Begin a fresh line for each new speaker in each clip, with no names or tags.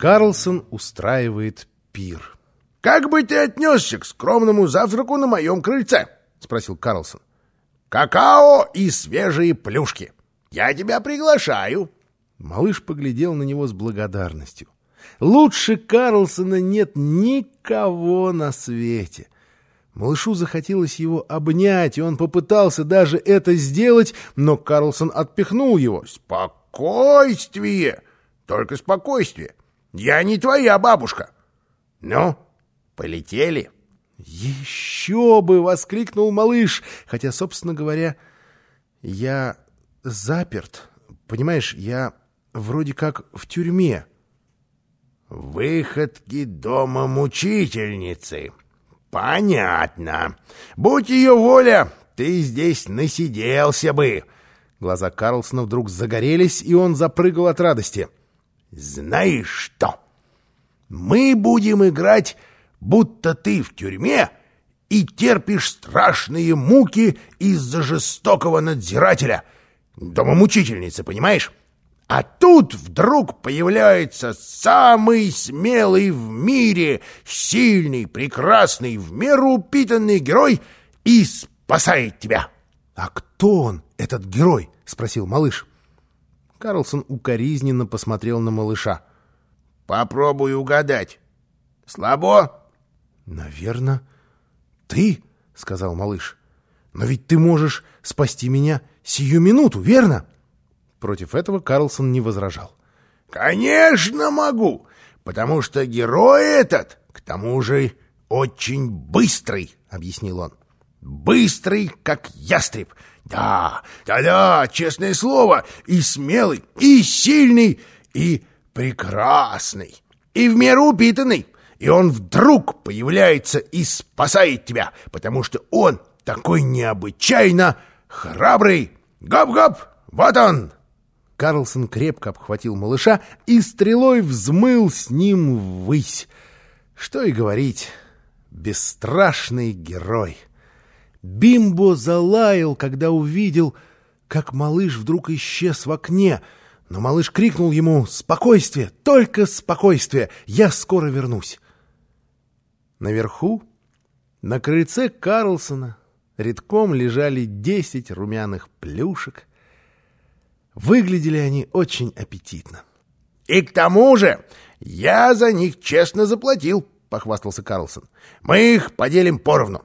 Карлсон устраивает пир.
«Как бы ты отнесся к скромному завтраку на моем крыльце?» — спросил Карлсон. «Какао и свежие плюшки. Я тебя приглашаю».
Малыш поглядел на него с благодарностью. Лучше Карлсона нет никого на свете. Малышу захотелось его обнять, и он попытался даже это сделать, но Карлсон отпихнул его.
«Спокойствие! Только спокойствие! Я не твоя бабушка! Ну, полетели!»
«Еще бы!» — воскликнул малыш, хотя, собственно говоря, я заперт. Понимаешь, я вроде как в тюрьме.
«Выходки дома мучительницы. Понятно. Будь ее воля, ты здесь насиделся бы».
Глаза Карлсона вдруг загорелись, и он запрыгал от радости.
«Знаешь что? Мы будем играть, будто ты в тюрьме и терпишь страшные муки из-за жестокого надзирателя. Дома мучительницы, понимаешь? А тут вдруг появляется самый смелый в мире, сильный, прекрасный, в меру упитанный герой и спасает тебя.
— А кто он, этот герой? — спросил малыш. Карлсон укоризненно посмотрел на малыша.
— Попробуй угадать. Слабо?
— Наверное, ты, — сказал малыш. — Но ведь ты можешь спасти меня сию минуту, верно? — Против этого Карлсон не возражал.
«Конечно могу, потому что герой этот, к тому же, очень быстрый», — объяснил он. «Быстрый, как ястреб. Да, да-да, честное слово, и смелый, и сильный, и прекрасный, и в меру упитанный. И он вдруг появляется и спасает тебя, потому что он такой необычайно храбрый. Гоп-гоп, вот он!»
Карлсон крепко обхватил малыша и стрелой взмыл с ним ввысь. Что и говорить, бесстрашный герой. Бимбо залаял, когда увидел, как малыш вдруг исчез в окне, но малыш крикнул ему «Спокойствие! Только спокойствие! Я скоро вернусь!» Наверху, на крыльце Карлсона, редком лежали десять румяных плюшек — Выглядели они очень аппетитно.
— И к тому же я за них честно заплатил, — похвастался Карлсон. — Мы их поделим поровну.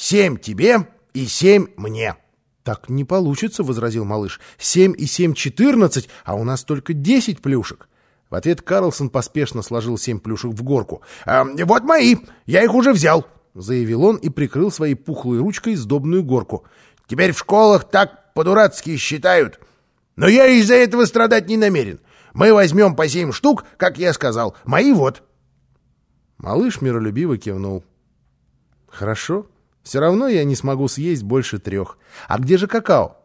Семь тебе и семь мне.
— Так не получится, — возразил малыш. — Семь и семь — четырнадцать, а у нас только десять плюшек. В ответ Карлсон поспешно сложил семь плюшек в горку.
«А, — Вот мои, я их уже взял, —
заявил он и прикрыл своей пухлой ручкой сдобную горку.
— Теперь в школах так по-дурацки считают — но я из-за этого страдать не намерен. Мы возьмем по семь штук, как я сказал. Мои вот.
Малыш миролюбиво кивнул. Хорошо. Все равно я не смогу съесть больше трех. А где же какао?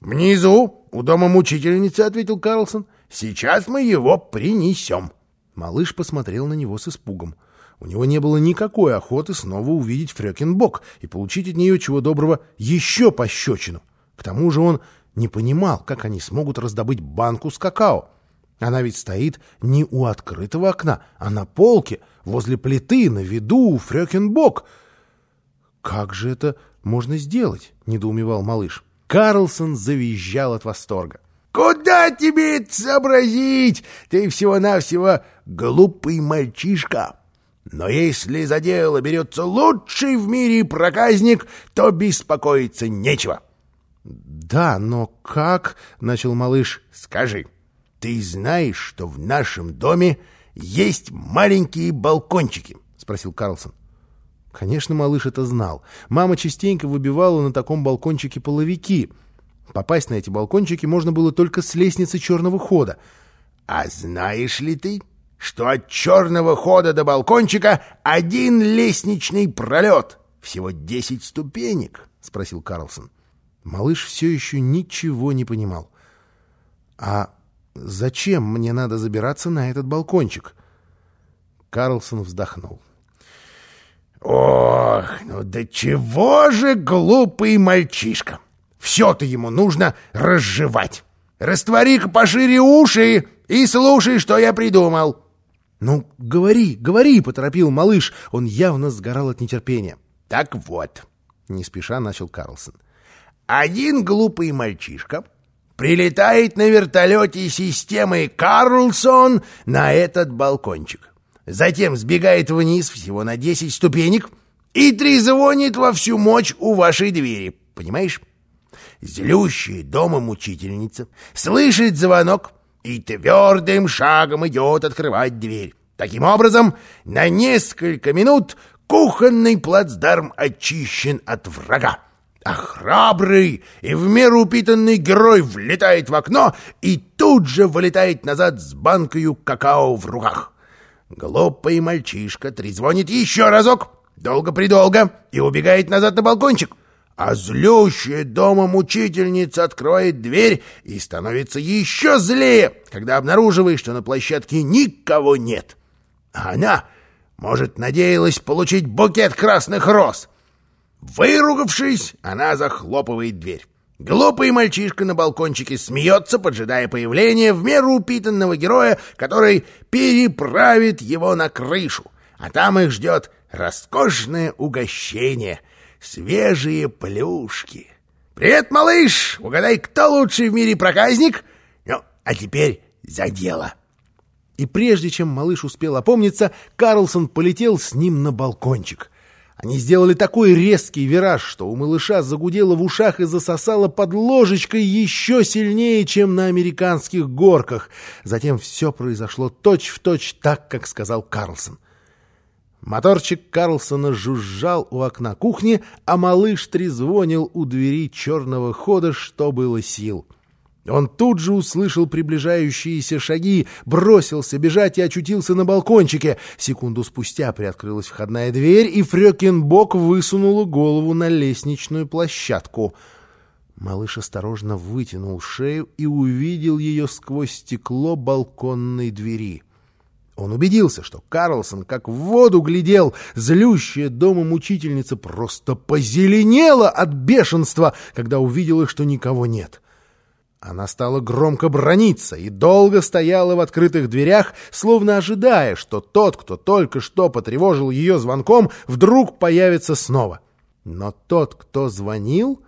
Внизу, у дома мучительницы, ответил Карлсон. Сейчас мы его принесем.
Малыш посмотрел на него с испугом. У него не было никакой охоты снова увидеть Фрёкинбок и получить от нее чего доброго еще пощечину. К тому же он не понимал, как они смогут раздобыть банку с какао. Она ведь стоит не у открытого окна, а на полке, возле плиты, на виду у Фрёкинбок. «Как же это можно сделать?» — недоумевал малыш. Карлсон завизжал от восторга.
«Куда тебе это сообразить? Ты всего-навсего глупый мальчишка!» Но если за дело берется лучший в мире проказник, то беспокоиться нечего.
«Да, но как?» — начал малыш.
«Скажи, ты знаешь, что в нашем доме есть маленькие балкончики?» — спросил Карлсон.
Конечно, малыш это знал. Мама частенько выбивала на таком балкончике половики. Попасть на эти балкончики можно было только с лестницы черного хода.
«А знаешь ли ты, что от черного хода до балкончика один лестничный пролет? Всего десять ступенек?» — спросил Карлсон.
Малыш все еще ничего не понимал. «А зачем мне надо забираться на этот балкончик?» Карлсон вздохнул.
«Ох, ну до чего же глупый мальчишка! Все-то ему нужно разжевать! Раствори-ка пошире уши и слушай, что я придумал!»
«Ну, говори, говори!» — поторопил малыш. Он явно сгорал от нетерпения.
«Так вот», —
не спеша начал Карлсон.
«Один глупый мальчишка прилетает на вертолете системы «Карлсон» на этот балкончик. Затем сбегает вниз всего на 10 ступенек и трезвонит во всю мощь у вашей двери. Понимаешь? Злющая дома мучительница слышит звонок и твердым шагом идет открывать дверь. Таким образом, на несколько минут кухонный плацдарм очищен от врага. А храбрый и в меру упитанный герой влетает в окно и тут же вылетает назад с банкою какао в руках. Глупый мальчишка трезвонит еще разок, долго-предолго, и убегает назад на балкончик. А злющая дома мучительница открывает дверь и становится еще злее, когда обнаруживает, что на площадке никого нет. Она, может, надеялась получить букет красных роз. Выругавшись, она захлопывает дверь. Глупый мальчишка на балкончике смеется, поджидая появления в меру упитанного героя, который переправит его на крышу. А там их ждет роскошное угощение — свежие плюшки. «Привет, малыш! Угадай, кто лучший в мире проказник? Ну, а теперь за дело!»
И прежде чем малыш успел опомниться, Карлсон полетел с ним на балкончик. Они сделали такой резкий вираж, что у малыша загудело в ушах и засосало под ложечкой еще сильнее, чем на американских горках. Затем все произошло точь-в-точь точь так, как сказал Карлсон. Моторчик Карлсона жужжал у окна кухни, а малыш трезвонил у двери черного хода, что было сил. Он тут же услышал приближающиеся шаги, бросился бежать и очутился на балкончике. Секунду спустя приоткрылась входная дверь, и Фрёкинбок высунула голову на лестничную площадку. Малыш осторожно вытянул шею и увидел ее сквозь стекло балконной двери. Он убедился, что Карлсон как в воду глядел, злющая дома мучительница просто позеленела от бешенства, когда увидела, что никого нет. Она стала громко брониться и долго стояла в открытых дверях, словно ожидая, что тот, кто только что потревожил ее звонком, вдруг появится снова. Но тот, кто звонил,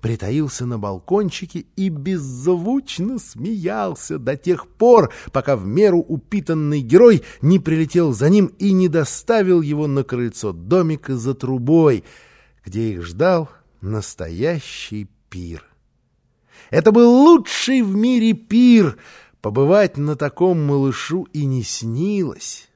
притаился на балкончике и беззвучно смеялся до тех пор, пока в меру упитанный герой не прилетел за ним и не доставил его на крыльцо домика за трубой, где их ждал настоящий пир. Это был лучший в мире пир, побывать на таком малышу и не снилось.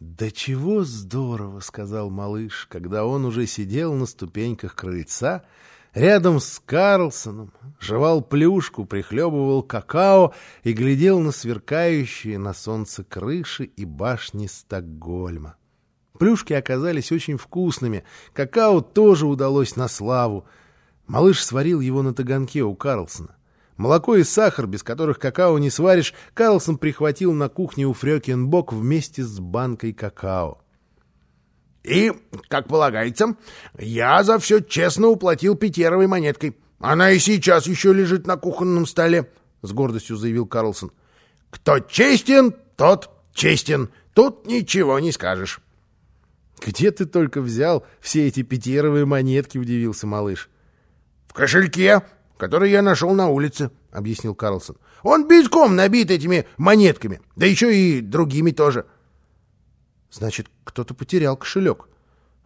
«Да чего здорово!» — сказал малыш, когда он уже сидел на ступеньках крыльца — рядом с Карлсоном, жевал плюшку, прихлебывал какао и глядел на сверкающие на солнце крыши и башни Стокгольма. Плюшки оказались очень вкусными, какао тоже удалось на славу. Малыш сварил его на таганке у Карлсона. Молоко и сахар, без которых какао не сваришь, Карлсон прихватил на кухне у Фрёкинбок вместе с банкой какао.
И, как полагается, я за все честно уплатил пятеровой монеткой. Она и сейчас еще лежит на кухонном столе, — с гордостью заявил Карлсон. Кто честен, тот честен. Тут ничего не скажешь.
«Где ты только взял все эти пятеровые монетки?» — удивился малыш.
«В кошельке, который я нашел на улице», — объяснил Карлсон. «Он битком набит этими монетками, да еще и другими тоже».
Значит, кто-то потерял кошелек.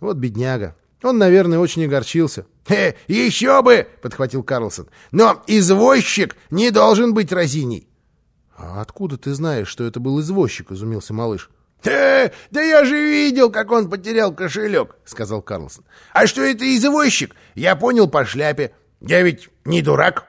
Вот бедняга. Он, наверное, очень огорчился.
«Хе, еще бы!» — подхватил Карлсон. «Но извозчик не должен быть разиней!»
«А откуда ты знаешь, что это был извозчик?» — изумился малыш.
«Да, да я же видел, как он потерял кошелек», — сказал Карлсон. «А что это извозчик, я понял по шляпе. Я ведь не дурак».